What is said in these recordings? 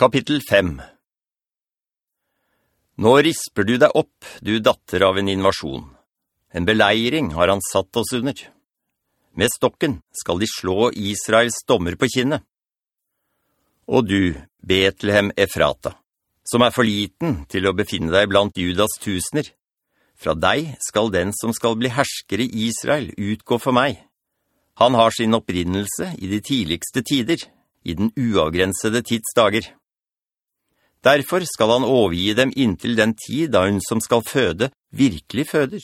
Kapittel 5 Nå risper du deg opp, du datter av en invasjon. En beleiring har han satt oss under. Med stokken skal de slå Israels dommer på kinnet. Og du, Betlehem Efrata, som er for liten til å befinne deg blant Judas tusener, fra deg skal den som skal bli hersker i Israel utgå for meg. Han har sin opprinnelse i de tidligste tider, i den uavgrensede tidsdager. Derfor skal han overgi dem inntil den tid da hun som skal føde virkelig føder.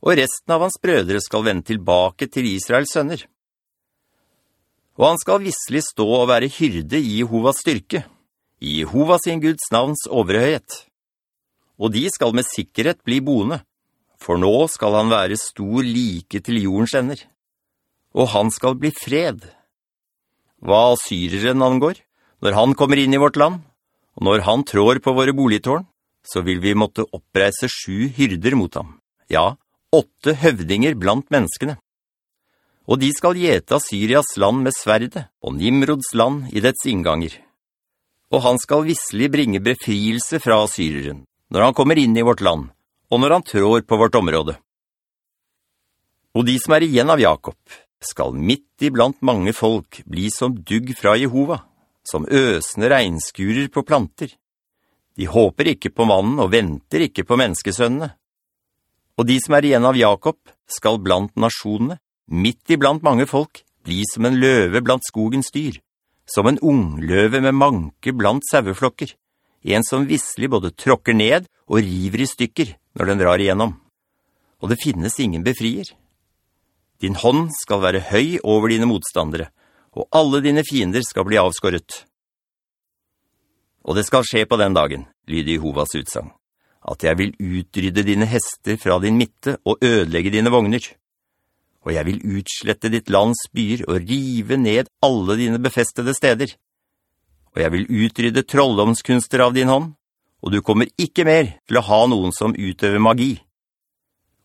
Og resten av hans brødre skal vende tilbake til Israels sønner. Og han skal visselig stå og være hyrde i Jehovas styrke, i Jehova sin Guds navns overhøyhet. Og de skal med sikkerhet bli boende, for nå skal han være stor like til jordens ender. Og han skal bli fred. Hva syreren angår, når han kommer inn i vårt land, og når han trår på våre boligtårn, så vil vi måtte oppreise sju hyrder mot ham. Ja, åtte høvdinger blant menneskene. Og de skal gjete Syrias land med sverde, og Nimrods land i dets innganger. Og han skal visselig bringe befrielse fra syreren, når han kommer inn i vårt land, og når han trår på vårt område. Og de som er igjen av Jakob, skal midt iblant mange folk bli som dugg fra Jehova, som øsende regnskurer på planter. De håper ikke på mannen og venter ikke på menneskesønnene. Og de som er igjen av Jakob skal blant nasjonene, midt iblant mange folk, bli som en løve blant skogens dyr, som en ung løve med manke blant saueflokker, en som visselig både tråkker ned og river i stykker når den drar igjennom. Og det finnes ingen befrier. Din hånd skal være høy over dine motstandere, og alle dine fiender skal bli avskåret. Og det skal skje på den dagen, lyder Jehovas utsang, at jeg vil utrydde dine hester fra din midte og ødelegge dine vogner. Og jeg vil utslette ditt lands byer og rive ned alle dine befestede steder. Og jeg vil utrydde trolldomskunster av din hånd, og du kommer ikke mer til å ha noen som utøver magi.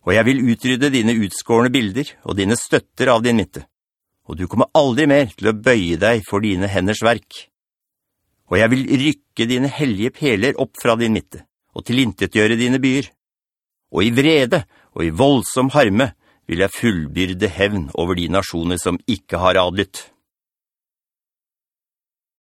Og jeg vil utrydde dine utskårende bilder og dine støtter av din midte og du kommer aldri mer til å bøye deg for dine henders verk. Og jeg vil rykke dine hellige peler opp fra din midte, og tilintetgjøre dine byer. Og i vrede og i voldsom harme vil jeg fullbyrde hevn over de nasjoner som ikke har adlytt.»